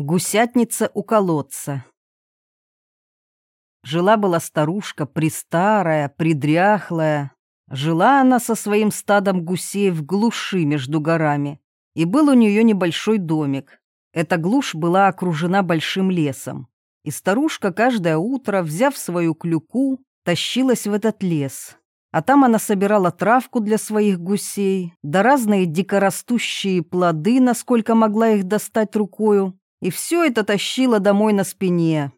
Гусятница у колодца. Жила-была старушка, пристарая, придряхлая. Жила она со своим стадом гусей в глуши между горами, и был у нее небольшой домик. Эта глушь была окружена большим лесом, и старушка каждое утро, взяв свою клюку, тащилась в этот лес. А там она собирала травку для своих гусей, да разные дикорастущие плоды, насколько могла их достать рукою, и все это тащила домой на спине.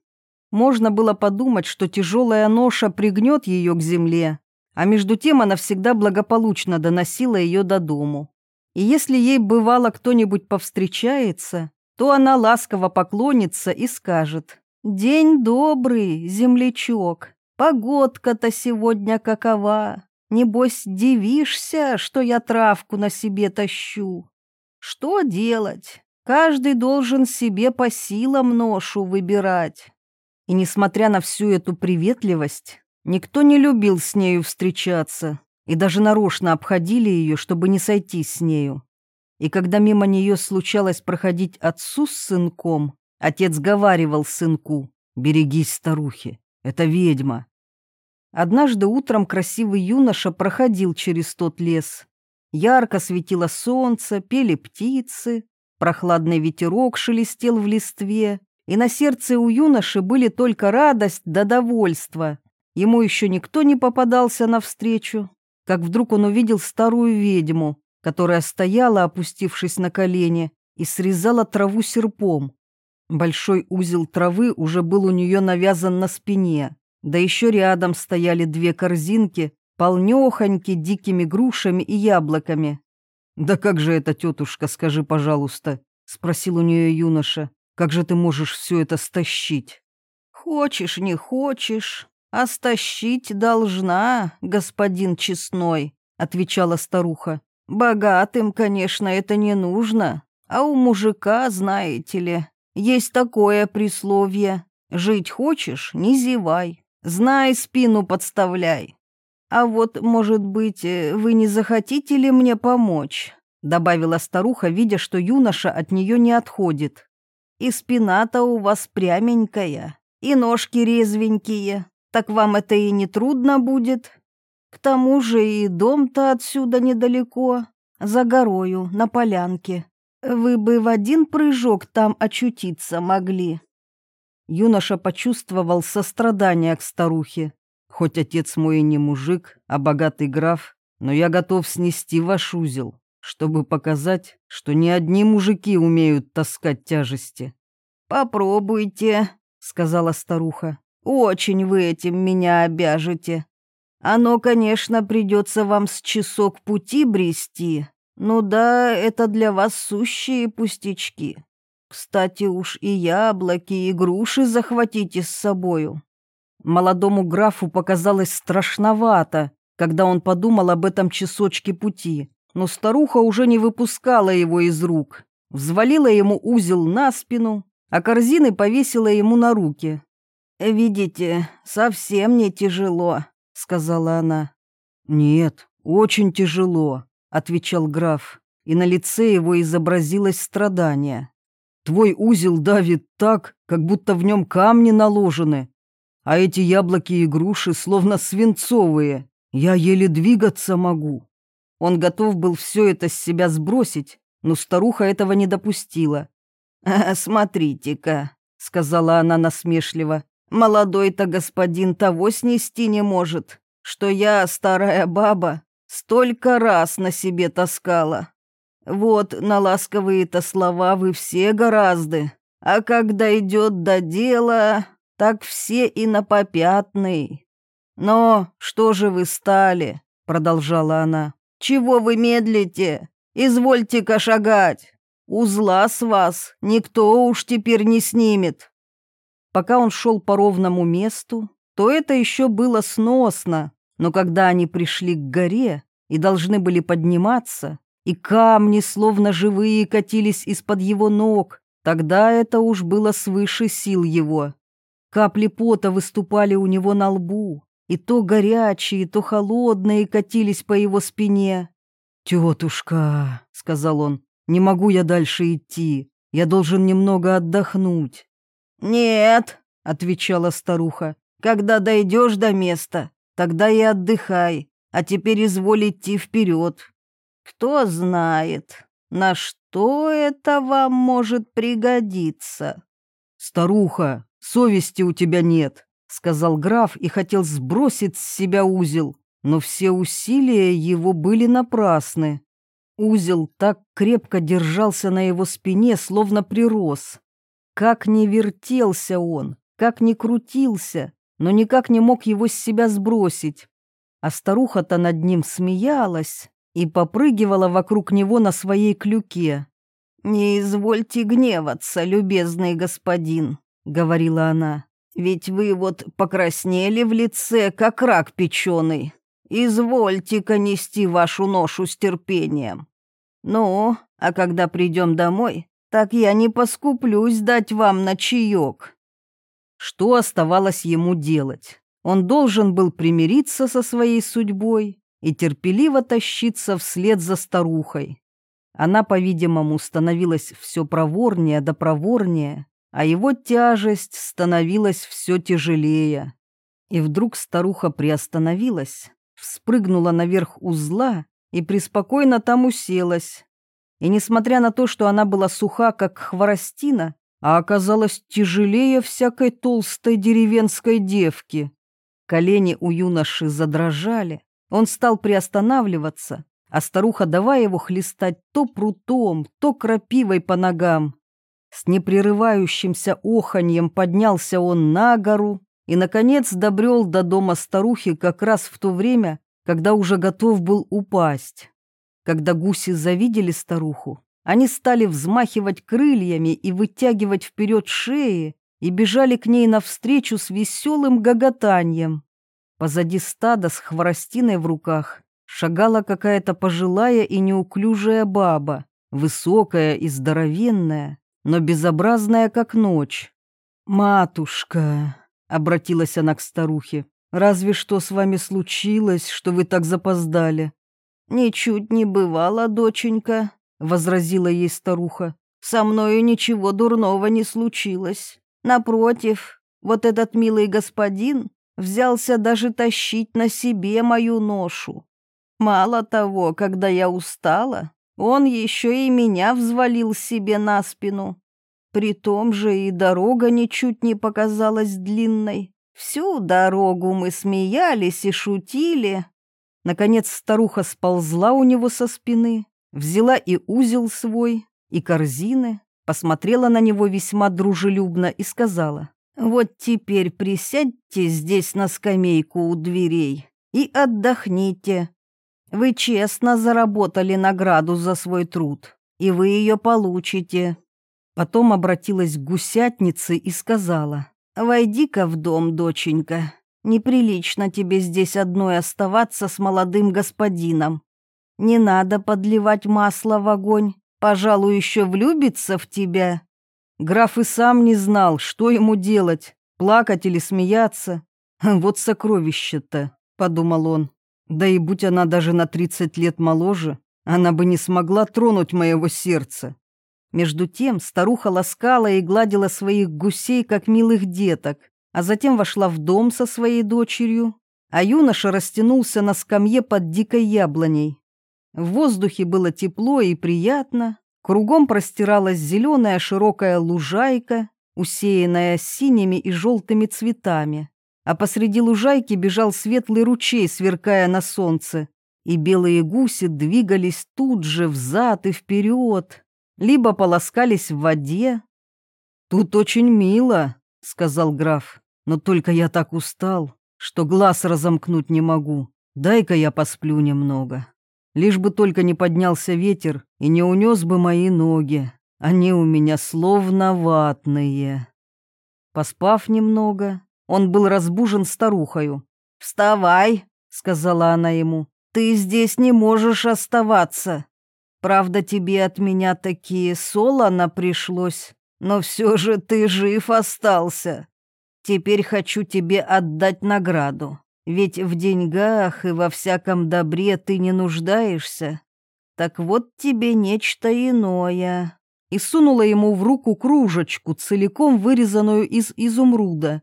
Можно было подумать, что тяжелая ноша пригнет ее к земле, а между тем она всегда благополучно доносила ее до дому. И если ей бывало кто-нибудь повстречается, то она ласково поклонится и скажет «День добрый, землячок, погодка-то сегодня какова, небось дивишься, что я травку на себе тащу. Что делать? Каждый должен себе по силам ношу выбирать. И несмотря на всю эту приветливость, никто не любил с нею встречаться и даже нарочно обходили ее, чтобы не сойти с нею. И когда мимо нее случалось проходить отцу с сынком, отец говаривал сынку «Берегись, старухи, это ведьма». Однажды утром красивый юноша проходил через тот лес. Ярко светило солнце, пели птицы, Прохладный ветерок шелестел в листве, и на сердце у юноши были только радость да довольство. Ему еще никто не попадался навстречу, как вдруг он увидел старую ведьму, которая стояла, опустившись на колени, и срезала траву серпом. Большой узел травы уже был у нее навязан на спине, да еще рядом стояли две корзинки, полнехоньки дикими грушами и яблоками. «Да как же это, тетушка, скажи, пожалуйста?» — спросил у нее юноша. «Как же ты можешь все это стащить?» «Хочешь, не хочешь, а стащить должна, господин честной», — отвечала старуха. «Богатым, конечно, это не нужно, а у мужика, знаете ли, есть такое присловие. Жить хочешь — не зевай, знай, спину подставляй. «А вот, может быть, э, вы не захотите ли мне помочь?» добавила старуха, видя, что юноша от нее не отходит. «И спина-то у вас пряменькая, и ножки резвенькие, так вам это и не трудно будет. К тому же и дом-то отсюда недалеко, за горою, на полянке. Вы бы в один прыжок там очутиться могли». Юноша почувствовал сострадание к старухе Хоть отец мой и не мужик, а богатый граф, но я готов снести ваш узел, чтобы показать, что не одни мужики умеют таскать тяжести. «Попробуйте», — сказала старуха. «Очень вы этим меня обяжете. Оно, конечно, придется вам с часок пути брести. Ну да, это для вас сущие пустячки. Кстати, уж и яблоки, и груши захватите с собою. Молодому графу показалось страшновато, когда он подумал об этом часочке пути, но старуха уже не выпускала его из рук, взвалила ему узел на спину, а корзины повесила ему на руки. «Видите, совсем не тяжело», — сказала она. «Нет, очень тяжело», — отвечал граф, и на лице его изобразилось страдание. «Твой узел давит так, как будто в нем камни наложены, а эти яблоки и груши словно свинцовые. Я еле двигаться могу. Он готов был все это с себя сбросить, но старуха этого не допустила. «А, «Смотрите-ка», — сказала она насмешливо, — «молодой-то господин того снести не может, что я, старая баба, столько раз на себе таскала. Вот на ласковые-то слова вы все гораздо, а когда идет до дела, так все и на попятный. Но что же вы стали? Продолжала она. Чего вы медлите? Извольте-ка шагать. Узла с вас никто уж теперь не снимет. Пока он шел по ровному месту, то это еще было сносно, но когда они пришли к горе и должны были подниматься, и камни, словно живые, катились из-под его ног, тогда это уж было свыше сил его. Капли пота выступали у него на лбу, и то горячие, то холодные катились по его спине. «Тетушка», — сказал он, — «не могу я дальше идти. Я должен немного отдохнуть». «Нет», — отвечала старуха, — «когда дойдешь до места, тогда и отдыхай, а теперь изволь идти вперед. Кто знает, на что это вам может пригодиться?» «Старуха, совести у тебя нет», — сказал граф и хотел сбросить с себя узел, но все усилия его были напрасны. Узел так крепко держался на его спине, словно прирос. Как ни вертелся он, как ни крутился, но никак не мог его с себя сбросить. А старуха-то над ним смеялась и попрыгивала вокруг него на своей клюке. «Не извольте гневаться, любезный господин», — говорила она. «Ведь вы вот покраснели в лице, как рак печеный. Извольте-ка нести вашу ношу с терпением. Ну, а когда придем домой, так я не поскуплюсь дать вам на чаек». Что оставалось ему делать? Он должен был примириться со своей судьбой и терпеливо тащиться вслед за старухой. Она, по-видимому, становилась все проворнее да проворнее, а его тяжесть становилась все тяжелее. И вдруг старуха приостановилась, вспрыгнула наверх узла и преспокойно там уселась. И несмотря на то, что она была суха, как хворостина, а оказалась тяжелее всякой толстой деревенской девки. Колени у юноши задрожали, он стал приостанавливаться, а старуха давая его хлестать то прутом, то крапивой по ногам. С непрерывающимся оханьем поднялся он на гору и, наконец, добрел до дома старухи как раз в то время, когда уже готов был упасть. Когда гуси завидели старуху, они стали взмахивать крыльями и вытягивать вперед шеи и бежали к ней навстречу с веселым гоготанием. Позади стада с хворостиной в руках шагала какая-то пожилая и неуклюжая баба, высокая и здоровенная, но безобразная, как ночь. «Матушка», — обратилась она к старухе, — «разве что с вами случилось, что вы так запоздали?» «Ничуть не бывало, доченька», — возразила ей старуха. «Со мною ничего дурного не случилось. Напротив, вот этот милый господин взялся даже тащить на себе мою ношу. Мало того, когда я устала, он еще и меня взвалил себе на спину. При том же и дорога ничуть не показалась длинной. Всю дорогу мы смеялись и шутили. Наконец старуха сползла у него со спины, взяла и узел свой, и корзины, посмотрела на него весьма дружелюбно и сказала, вот теперь присядьте здесь на скамейку у дверей и отдохните. Вы честно заработали награду за свой труд, и вы ее получите». Потом обратилась к гусятнице и сказала, «Войди-ка в дом, доченька. Неприлично тебе здесь одной оставаться с молодым господином. Не надо подливать масло в огонь, пожалуй, еще влюбится в тебя». Граф и сам не знал, что ему делать, плакать или смеяться. «Вот сокровище-то», — подумал он. «Да и будь она даже на тридцать лет моложе, она бы не смогла тронуть моего сердца». Между тем старуха ласкала и гладила своих гусей, как милых деток, а затем вошла в дом со своей дочерью, а юноша растянулся на скамье под дикой яблоней. В воздухе было тепло и приятно, Кругом простиралась зеленая широкая лужайка, усеянная синими и желтыми цветами, а посреди лужайки бежал светлый ручей, сверкая на солнце, и белые гуси двигались тут же взад и вперед, либо полоскались в воде. «Тут очень мило», — сказал граф, — «но только я так устал, что глаз разомкнуть не могу. Дай-ка я посплю немного». Лишь бы только не поднялся ветер и не унес бы мои ноги. Они у меня словно ватные. Поспав немного, он был разбужен старухою. «Вставай», — сказала она ему, — «ты здесь не можешь оставаться. Правда, тебе от меня такие солоно пришлось, но все же ты жив остался. Теперь хочу тебе отдать награду. Ведь в деньгах и во всяком добре ты не нуждаешься. Так вот тебе нечто иное. и сунула ему в руку кружечку, целиком вырезанную из изумруда.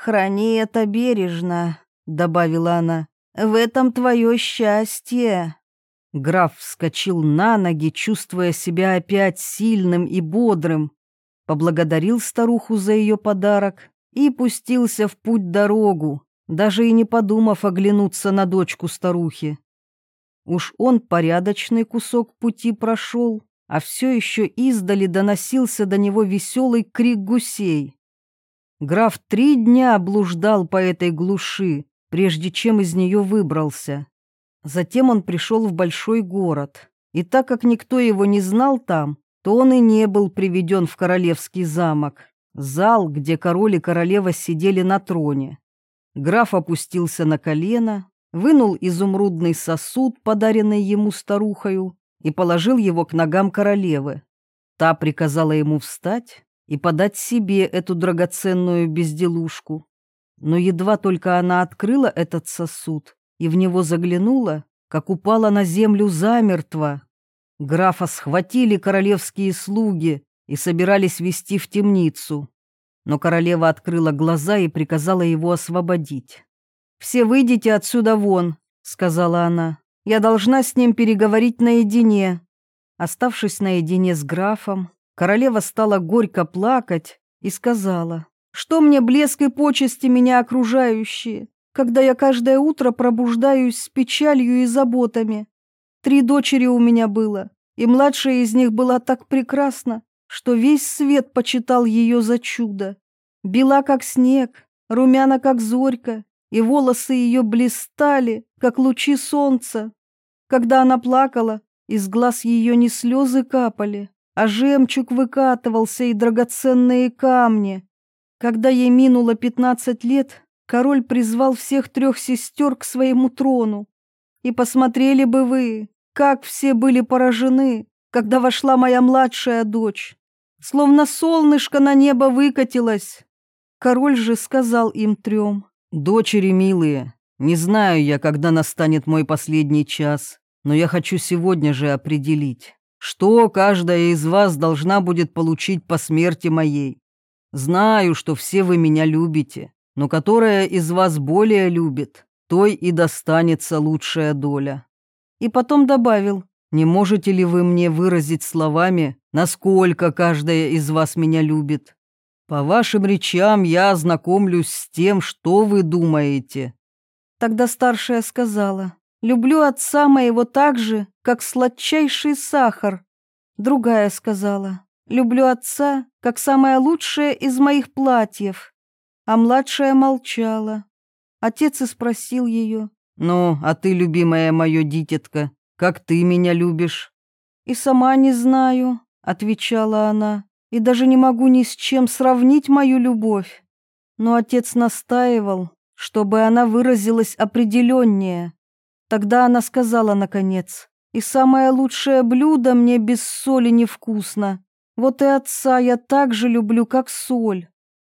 «Храни это бережно», — добавила она. «В этом твое счастье». Граф вскочил на ноги, чувствуя себя опять сильным и бодрым, поблагодарил старуху за ее подарок и пустился в путь-дорогу, даже и не подумав оглянуться на дочку старухи. Уж он порядочный кусок пути прошел, а все еще издали доносился до него веселый крик гусей. Граф три дня блуждал по этой глуши, прежде чем из нее выбрался. Затем он пришел в большой город, и так как никто его не знал там, то он и не был приведен в королевский замок, зал, где король и королева сидели на троне. Граф опустился на колено, вынул изумрудный сосуд, подаренный ему старухою, и положил его к ногам королевы. Та приказала ему встать, и подать себе эту драгоценную безделушку. Но едва только она открыла этот сосуд и в него заглянула, как упала на землю замертво. Графа схватили королевские слуги и собирались вести в темницу. Но королева открыла глаза и приказала его освободить. «Все выйдите отсюда вон», — сказала она. «Я должна с ним переговорить наедине». Оставшись наедине с графом, Королева стала горько плакать и сказала, «Что мне блеск и почести меня окружающие, когда я каждое утро пробуждаюсь с печалью и заботами? Три дочери у меня было, и младшая из них была так прекрасна, что весь свет почитал ее за чудо. Бела, как снег, румяна, как зорька, и волосы ее блистали, как лучи солнца. Когда она плакала, из глаз ее не слезы капали, а жемчуг выкатывался и драгоценные камни. Когда ей минуло пятнадцать лет, король призвал всех трех сестер к своему трону. И посмотрели бы вы, как все были поражены, когда вошла моя младшая дочь. Словно солнышко на небо выкатилось. Король же сказал им трем. «Дочери милые, не знаю я, когда настанет мой последний час, но я хочу сегодня же определить, что каждая из вас должна будет получить по смерти моей. Знаю, что все вы меня любите, но которая из вас более любит, той и достанется лучшая доля. И потом добавил, не можете ли вы мне выразить словами, насколько каждая из вас меня любит? По вашим речам я ознакомлюсь с тем, что вы думаете. Тогда старшая сказала, люблю отца моего так же, как сладчайший сахар. Другая сказала, люблю отца, как самое лучшее из моих платьев. А младшая молчала. Отец и спросил ее, «Ну, а ты, любимая моя дитятка, как ты меня любишь?» «И сама не знаю», — отвечала она, «и даже не могу ни с чем сравнить мою любовь». Но отец настаивал, чтобы она выразилась определеннее. Тогда она сказала наконец, «И самое лучшее блюдо мне без соли невкусно. Вот и отца я так же люблю, как соль».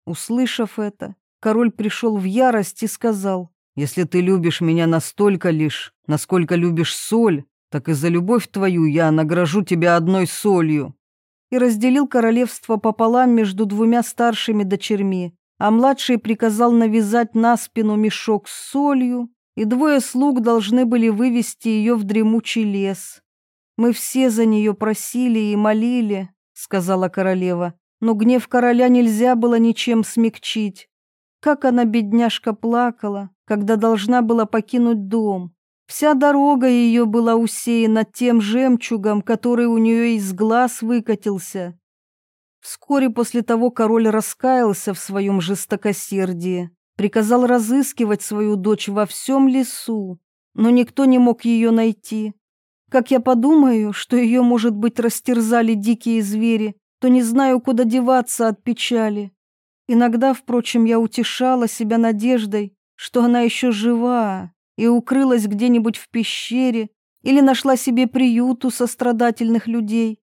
Услышав это, король пришел в ярость и сказал, «Если ты любишь меня настолько лишь, насколько любишь соль, так и за любовь твою я награжу тебя одной солью». И разделил королевство пополам между двумя старшими дочерьми, а младший приказал навязать на спину мешок с солью и двое слуг должны были вывести ее в дремучий лес. Мы все за нее просили и молили, сказала королева, но гнев короля нельзя было ничем смягчить. Как она, бедняжка, плакала, когда должна была покинуть дом. Вся дорога ее была усеяна тем жемчугом, который у нее из глаз выкатился. Вскоре после того король раскаялся в своем жестокосердии приказал разыскивать свою дочь во всем лесу, но никто не мог ее найти. Как я подумаю, что ее, может быть, растерзали дикие звери, то не знаю, куда деваться от печали. Иногда, впрочем, я утешала себя надеждой, что она еще жива и укрылась где-нибудь в пещере или нашла себе приют у сострадательных людей.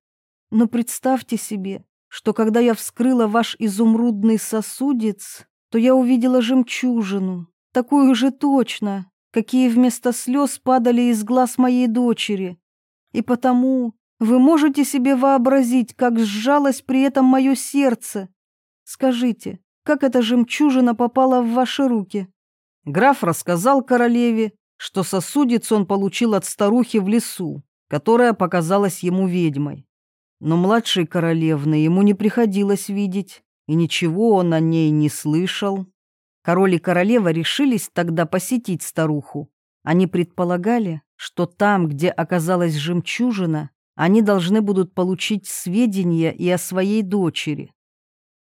Но представьте себе, что когда я вскрыла ваш изумрудный сосудец, то я увидела жемчужину, такую же точно, какие вместо слез падали из глаз моей дочери. И потому, Вы можете себе вообразить, как сжалось при этом мое сердце? Скажите, как эта жемчужина попала в ваши руки?» Граф рассказал королеве, что сосудец он получил от старухи в лесу, которая показалась ему ведьмой. Но младшей королевны ему не приходилось видеть, и ничего он о ней не слышал. Король и королева решились тогда посетить старуху. Они предполагали, что там, где оказалась жемчужина, они должны будут получить сведения и о своей дочери.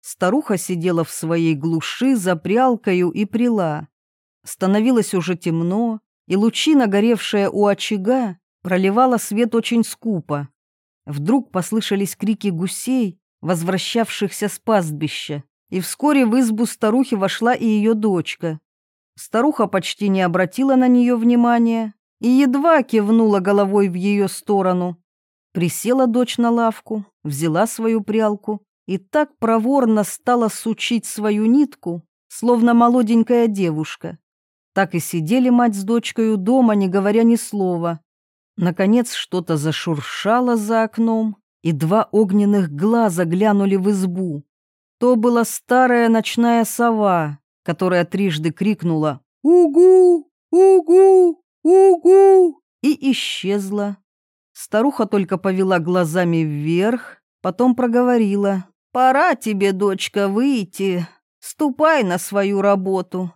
Старуха сидела в своей глуши за прялкою и прила. Становилось уже темно, и лучина, горевшая у очага, проливала свет очень скупо. Вдруг послышались крики гусей, возвращавшихся с пастбища, и вскоре в избу старухи вошла и ее дочка. Старуха почти не обратила на нее внимания и едва кивнула головой в ее сторону. Присела дочь на лавку, взяла свою прялку и так проворно стала сучить свою нитку, словно молоденькая девушка. Так и сидели мать с дочкой у дома, не говоря ни слова. Наконец что-то зашуршало за окном, и два огненных глаза глянули в избу. То была старая ночная сова, которая трижды крикнула «Угу! Угу! Угу!» и исчезла. Старуха только повела глазами вверх, потом проговорила «Пора тебе, дочка, выйти. Ступай на свою работу».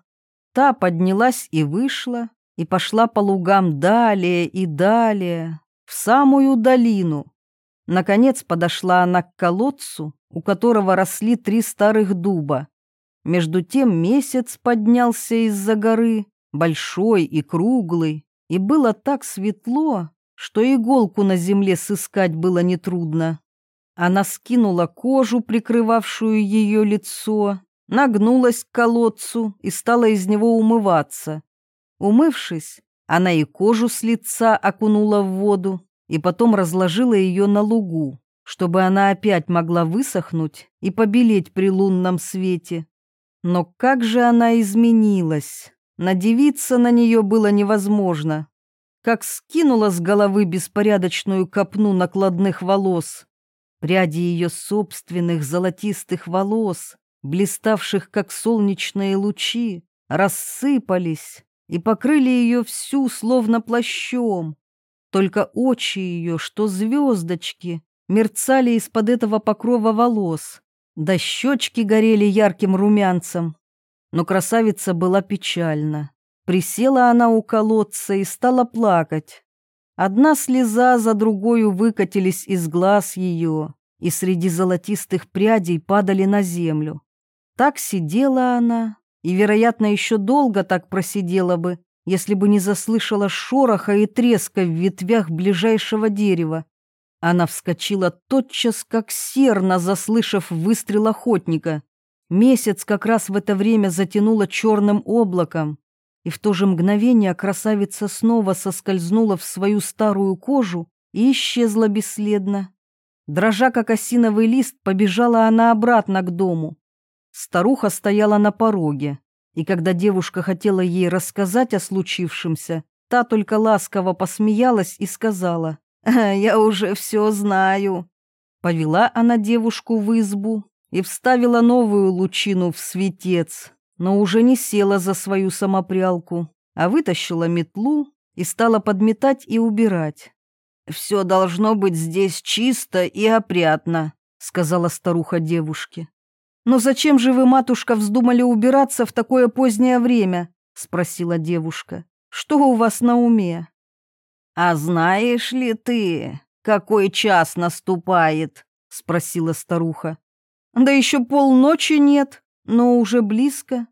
Та поднялась и вышла, и пошла по лугам далее и далее, в самую долину. Наконец подошла она к колодцу, у которого росли три старых дуба. Между тем месяц поднялся из-за горы, большой и круглый, и было так светло, что иголку на земле сыскать было нетрудно. Она скинула кожу, прикрывавшую ее лицо, нагнулась к колодцу и стала из него умываться. Умывшись, она и кожу с лица окунула в воду и потом разложила ее на лугу, чтобы она опять могла высохнуть и побелеть при лунном свете. Но как же она изменилась! Надевиться на нее было невозможно. Как скинула с головы беспорядочную копну накладных волос. Пряди ее собственных золотистых волос, блиставших как солнечные лучи, рассыпались и покрыли ее всю словно плащом. Только очи ее, что звездочки, мерцали из-под этого покрова волос, да щечки горели ярким румянцем. Но красавица была печальна. Присела она у колодца и стала плакать. Одна слеза за другою выкатились из глаз ее, и среди золотистых прядей падали на землю. Так сидела она, и, вероятно, еще долго так просидела бы, если бы не заслышала шороха и треска в ветвях ближайшего дерева. Она вскочила тотчас, как серна, заслышав выстрел охотника. Месяц как раз в это время затянуло черным облаком, и в то же мгновение красавица снова соскользнула в свою старую кожу и исчезла бесследно. Дрожа, как осиновый лист, побежала она обратно к дому. Старуха стояла на пороге, и когда девушка хотела ей рассказать о случившемся, та только ласково посмеялась и сказала, «Я уже все знаю». Повела она девушку в избу и вставила новую лучину в светец, но уже не села за свою самопрялку, а вытащила метлу и стала подметать и убирать. «Все должно быть здесь чисто и опрятно», — сказала старуха девушке. «Но зачем же вы, матушка, вздумали убираться в такое позднее время?» — спросила девушка. «Что у вас на уме?» «А знаешь ли ты, какой час наступает?» — спросила старуха. «Да еще полночи нет, но уже близко.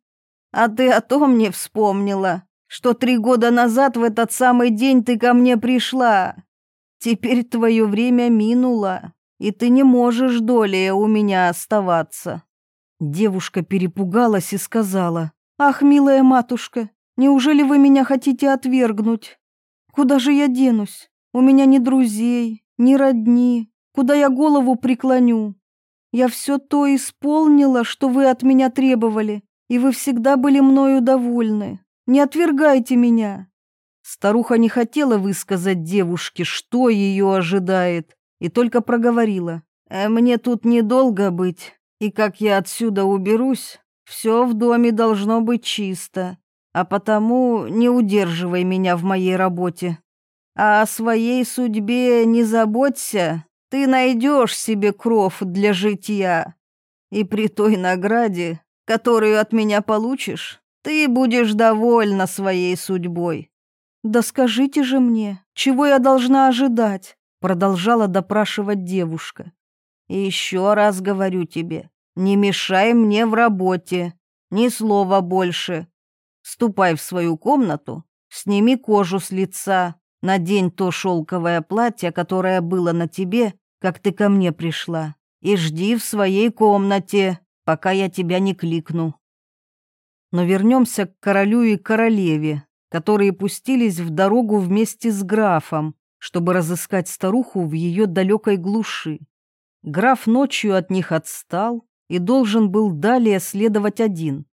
А ты о том не вспомнила, что три года назад в этот самый день ты ко мне пришла. Теперь твое время минуло, и ты не можешь долее у меня оставаться». Девушка перепугалась и сказала, «Ах, милая матушка, неужели вы меня хотите отвергнуть? Куда же я денусь? У меня ни друзей, ни родни. Куда я голову преклоню? Я все то исполнила, что вы от меня требовали, и вы всегда были мною довольны. Не отвергайте меня». Старуха не хотела высказать девушке, что ее ожидает, и только проговорила. «Э, «Мне тут недолго быть, и как я отсюда уберусь, все в доме должно быть чисто, а потому не удерживай меня в моей работе. А о своей судьбе не заботься, ты найдешь себе кров для житья. И при той награде, которую от меня получишь, ты будешь довольна своей судьбой. Да скажите же мне, чего я должна ожидать? Продолжала допрашивать девушка. И еще раз говорю тебе, не мешай мне в работе, ни слова больше. Ступай в свою комнату, сними кожу с лица, надень то шелковое платье, которое было на тебе, как ты ко мне пришла, и жди в своей комнате, пока я тебя не кликну. Но вернемся к королю и королеве, которые пустились в дорогу вместе с графом, чтобы разыскать старуху в ее далекой глуши. Граф ночью от них отстал и должен был далее следовать один.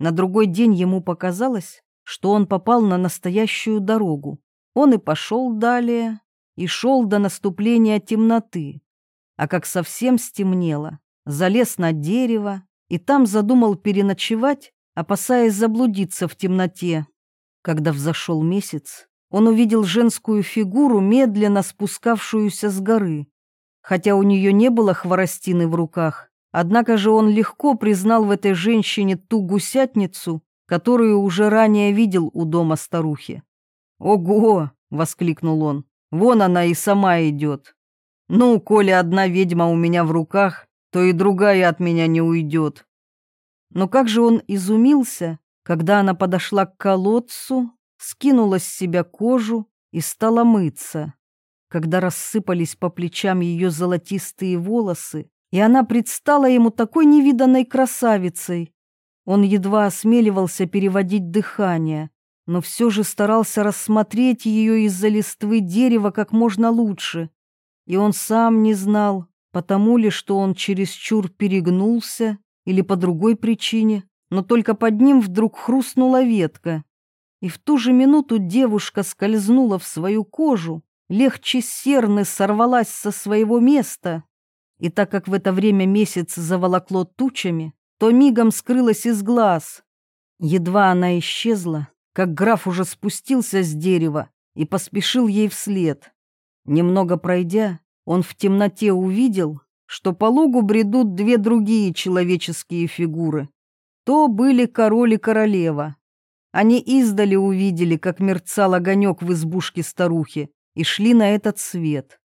На другой день ему показалось, что он попал на настоящую дорогу. Он и пошел далее, и шел до наступления темноты. А как совсем стемнело, залез на дерево и там задумал переночевать, опасаясь заблудиться в темноте. Когда взошел месяц, он увидел женскую фигуру, медленно спускавшуюся с горы. Хотя у нее не было хворостины в руках, однако же он легко признал в этой женщине ту гусятницу, которую уже ранее видел у дома старухи. «Ого!» — воскликнул он. «Вон она и сама идет. Ну, коли одна ведьма у меня в руках, то и другая от меня не уйдет». Но как же он изумился, когда она подошла к колодцу, скинула с себя кожу и стала мыться. Когда рассыпались по плечам ее золотистые волосы, и она предстала ему такой невиданной красавицей, он едва осмеливался переводить дыхание, но все же старался рассмотреть ее из-за листвы дерева как можно лучше. И он сам не знал, потому ли, что он чересчур перегнулся или по другой причине, но только под ним вдруг хрустнула ветка. И в ту же минуту девушка скользнула в свою кожу, легче серны сорвалась со своего места. И так как в это время месяц заволокло тучами, то мигом скрылась из глаз. Едва она исчезла, как граф уже спустился с дерева и поспешил ей вслед. Немного пройдя, он в темноте увидел, что по лугу бредут две другие человеческие фигуры. То были король и королева. Они издали увидели, как мерцал огонек в избушке старухи, и шли на этот свет.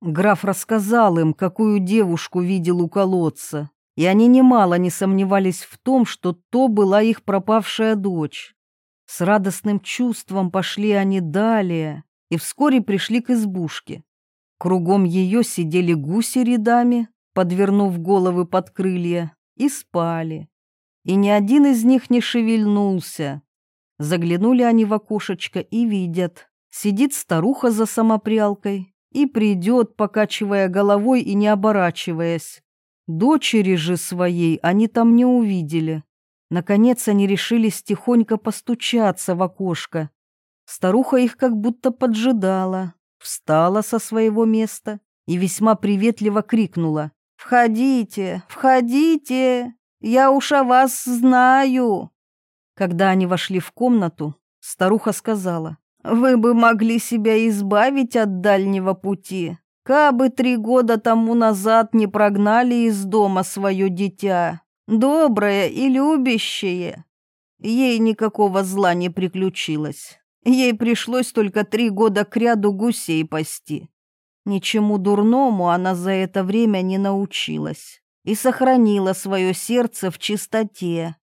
Граф рассказал им, какую девушку видел у колодца, и они немало не сомневались в том, что то была их пропавшая дочь. С радостным чувством пошли они далее и вскоре пришли к избушке. Кругом ее сидели гуси рядами, подвернув головы под крылья, и спали. И ни один из них не шевельнулся. Заглянули они в окошечко и видят. Сидит старуха за самопрялкой и придет, покачивая головой и не оборачиваясь. Дочери же своей они там не увидели. Наконец они решились тихонько постучаться в окошко. Старуха их как будто поджидала, встала со своего места и весьма приветливо крикнула. «Входите, входите, я уж о вас знаю». Когда они вошли в комнату, старуха сказала, «Вы бы могли себя избавить от дальнего пути, кабы три года тому назад не прогнали из дома свое дитя добрая и любящая. Ей никакого зла не приключилось. Ей пришлось только три года кряду гусей пасти. Ничему дурному она за это время не научилась и сохранила свое сердце в чистоте.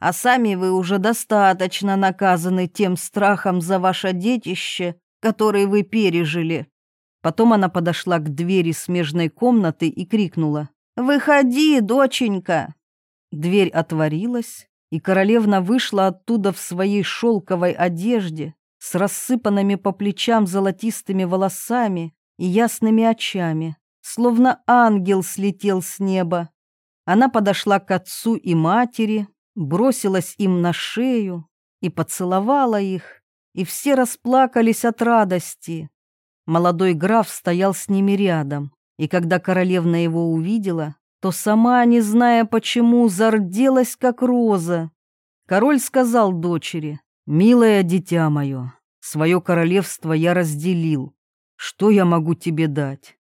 А сами вы уже достаточно наказаны тем страхом за ваше детище, который вы пережили. Потом она подошла к двери смежной комнаты и крикнула. «Выходи, доченька!» Дверь отворилась, и королевна вышла оттуда в своей шелковой одежде, с рассыпанными по плечам золотистыми волосами и ясными очами, словно ангел слетел с неба. Она подошла к отцу и матери, бросилась им на шею и поцеловала их, и все расплакались от радости. Молодой граф стоял с ними рядом, И когда королевна его увидела, то сама, не зная почему, зарделась, как роза. Король сказал дочери, «Милое дитя мое, свое королевство я разделил. Что я могу тебе дать?»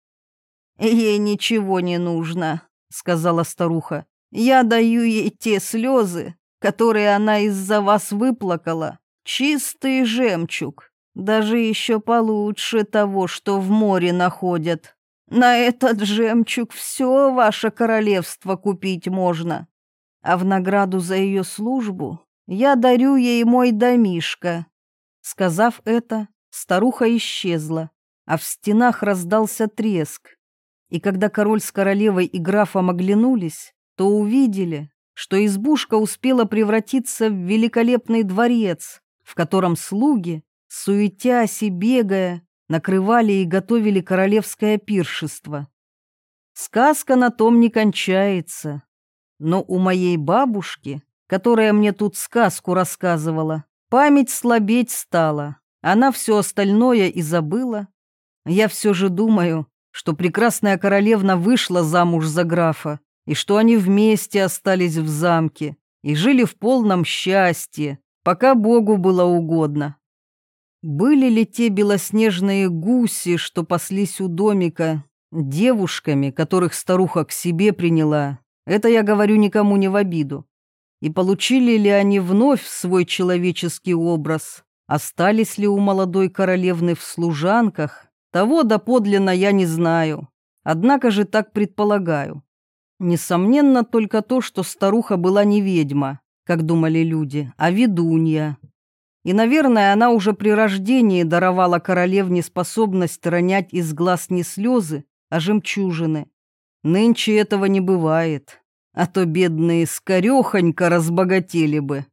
«Ей ничего не нужно», — сказала старуха. «Я даю ей те слезы, которые она из-за вас выплакала. Чистый жемчуг, даже еще получше того, что в море находят. На этот жемчуг все ваше королевство купить можно. А в награду за ее службу я дарю ей мой домишко». Сказав это, старуха исчезла, а в стенах раздался треск. И когда король с королевой и графом оглянулись, то увидели, что избушка успела превратиться в великолепный дворец, в котором слуги, суетясь и бегая, накрывали и готовили королевское пиршество. Сказка на том не кончается. Но у моей бабушки, которая мне тут сказку рассказывала, память слабеть стала. Она все остальное и забыла. Я все же думаю, что прекрасная королевна вышла замуж за графа, и что они вместе остались в замке и жили в полном счастье, пока Богу было угодно. Были ли те белоснежные гуси, что паслись у домика, девушками, которых старуха к себе приняла, это я говорю никому не в обиду. И получили ли они вновь свой человеческий образ, остались ли у молодой королевны в служанках, того доподлинно я не знаю, однако же так предполагаю. Несомненно только то, что старуха была не ведьма, как думали люди, а ведунья. И, наверное, она уже при рождении даровала королевне способность ронять из глаз не слезы, а жемчужины. Нынче этого не бывает, а то бедные скорехонько разбогатели бы.